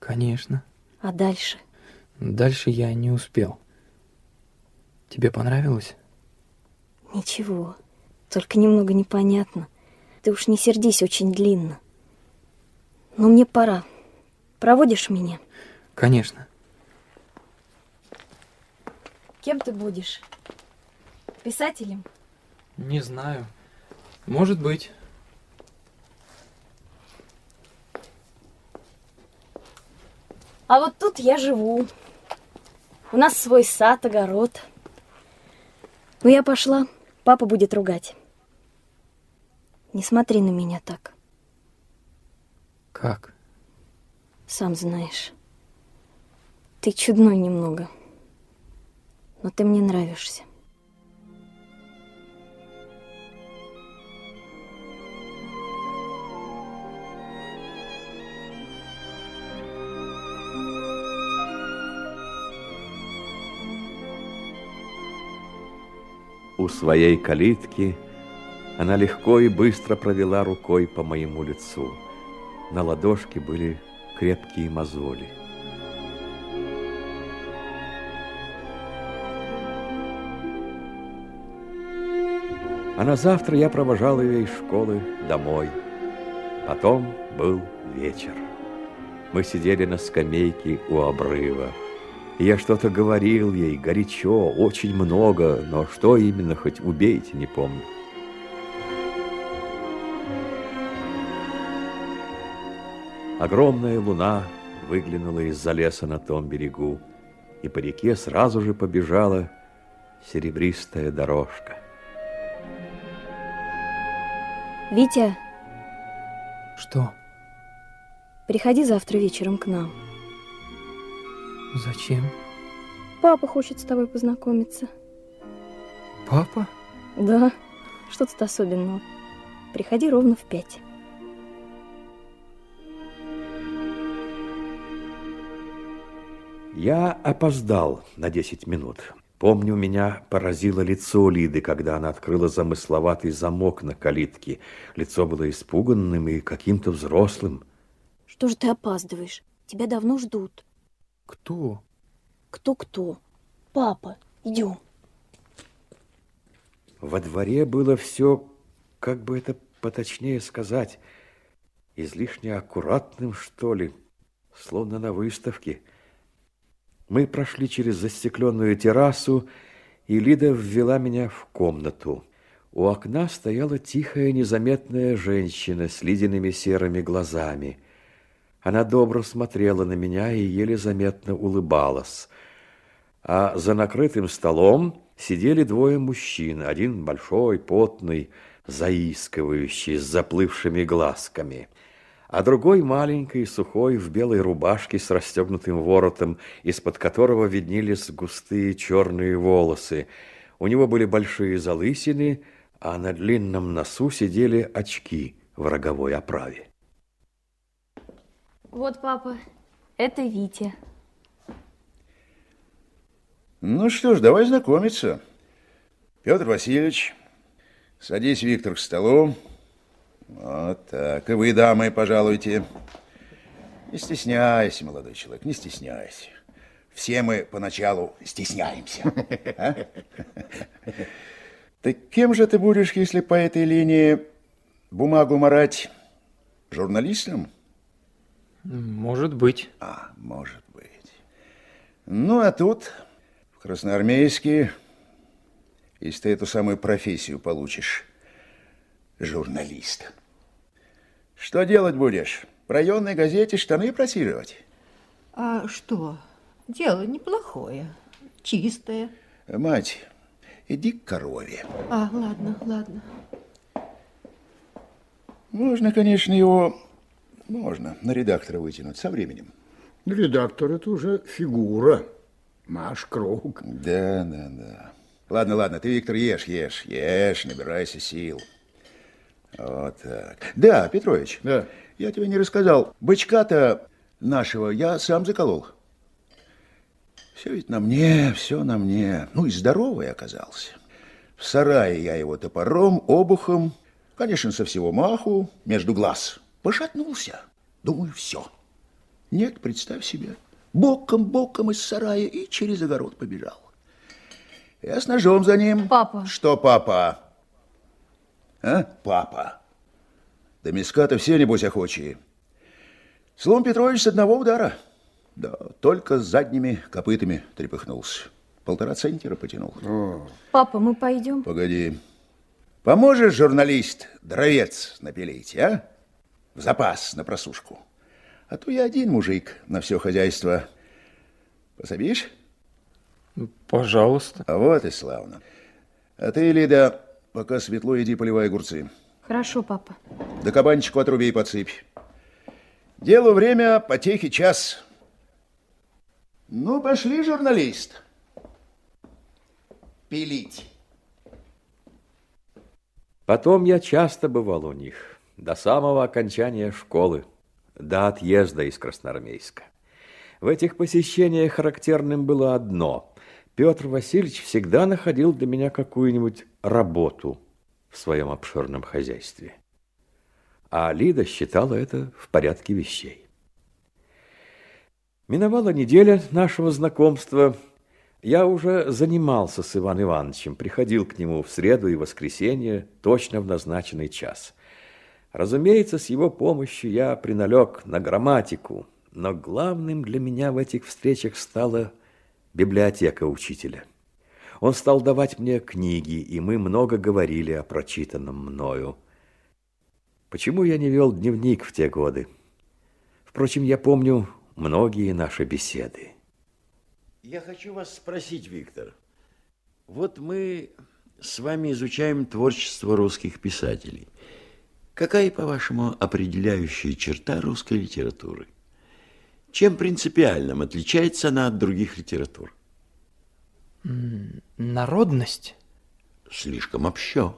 Конечно. А дальше? Дальше я не успел. Тебе понравилось? Ничего, только немного непонятно. Ты уж не сердись, очень длинно. Но мне пора. Проводишь меня? Конечно. Кем ты будешь? Писателем? Не знаю. Может быть. А вот тут я живу. У нас свой сад, огород. Ну, я пошла. Папа будет ругать. Не смотри на меня так. Как? Сам знаешь. Ты чудной немного. Но ты мне нравишься. У своей калитки она легко и быстро провела рукой по моему лицу. На ладошке были крепкие мозоли. А на завтра я провожал ее из школы домой. Потом был вечер. Мы сидели на скамейке у обрыва. Я что-то говорил ей горячо, очень много, но что именно, хоть убейте, не помню. Огромная луна выглянула из-за леса на том берегу, и по реке сразу же побежала серебристая дорожка. Витя, Что? приходи завтра вечером к нам. Зачем? Папа хочет с тобой познакомиться. Папа? Да, что тут особенного? Приходи ровно в пять. Я опоздал на 10 минут. Помню, меня поразило лицо Лиды, когда она открыла замысловатый замок на калитке. Лицо было испуганным и каким-то взрослым. Что же ты опаздываешь? Тебя давно ждут. Кто? Кто-кто? Папа, идем. Во дворе было все, как бы это поточнее сказать, излишне аккуратным, что ли, словно на выставке. Мы прошли через застекленную террасу, и Лида ввела меня в комнату. У окна стояла тихая, незаметная женщина с ледяными серыми глазами. Она добро смотрела на меня и еле заметно улыбалась. А за накрытым столом сидели двое мужчин, один большой, потный, заискивающий, с заплывшими глазками, а другой маленький, сухой, в белой рубашке с расстегнутым воротом, из-под которого виднелись густые черные волосы. У него были большие залысины, а на длинном носу сидели очки в роговой оправе. Вот, папа, это Витя. Ну что ж, давай знакомиться. Петр Васильевич, садись, Виктор, к столу. Вот так. И вы, дамы, пожалуйте. Не стесняйся, молодой человек, не стесняйся. Все мы поначалу стесняемся. А? Так кем же ты будешь, если по этой линии бумагу марать? Журналистом? Может быть. А, может быть. Ну, а тут, в Красноармейске, если ты эту самую профессию получишь, журналист. Что делать будешь? В районной газете штаны просиживать? А что? Дело неплохое, чистое. Мать, иди к корове. А, ладно, ладно. Можно, конечно, его... Можно на редактора вытянуть со временем. Редактор – это уже фигура. Маш Круг. Да, да, да. Ладно, ладно, ты, Виктор, ешь, ешь, ешь, набирайся сил. Вот так. Да, Петрович, Да. я тебе не рассказал. Бычка-то нашего я сам заколол. Все ведь на мне, все на мне. Ну и здоровый оказался. В сарае я его топором, обухом, конечно, со всего маху, между глаз, пошатнулся. Думаю, все. Нет, представь себе. Боком-боком из сарая и через огород побежал. Я с ножом за ним. Папа. Что папа? А, папа? Да миска-то все, небось, охочие. Слон Петрович с одного удара. Да, только с задними копытами трепыхнулся. Полтора центнера потянул. Папа, мы пойдем? Погоди. Поможешь, журналист, дровец напилить, а? В запас на просушку. А то я один мужик на все хозяйство. Пособишь? Пожалуйста. А вот и славно. А ты, Лида, пока светло иди поливай огурцы. Хорошо, папа. Да кабанчику отруби и подсыпь. Делу время, потехи час. Ну, пошли, журналист. Пилить. Потом я часто бывал у них, до самого окончания школы, до отъезда из Красноармейска. В этих посещениях характерным было одно. Петр Васильевич всегда находил для меня какую-нибудь работу в своем обширном хозяйстве. А Лида считала это в порядке вещей. Миновала неделя нашего знакомства. Я уже занимался с Иваном Ивановичем, приходил к нему в среду и воскресенье точно в назначенный час. Разумеется, с его помощью я приналег на грамматику, но главным для меня в этих встречах стала библиотека учителя. Он стал давать мне книги, и мы много говорили о прочитанном мною. Почему я не вел дневник в те годы? Впрочем, я помню многие наши беседы. Я хочу вас спросить, Виктор. Вот мы с вами изучаем творчество русских писателей. Какая, по-вашему, определяющая черта русской литературы? Чем принципиальным отличается она от других литератур? Народность? Слишком общо.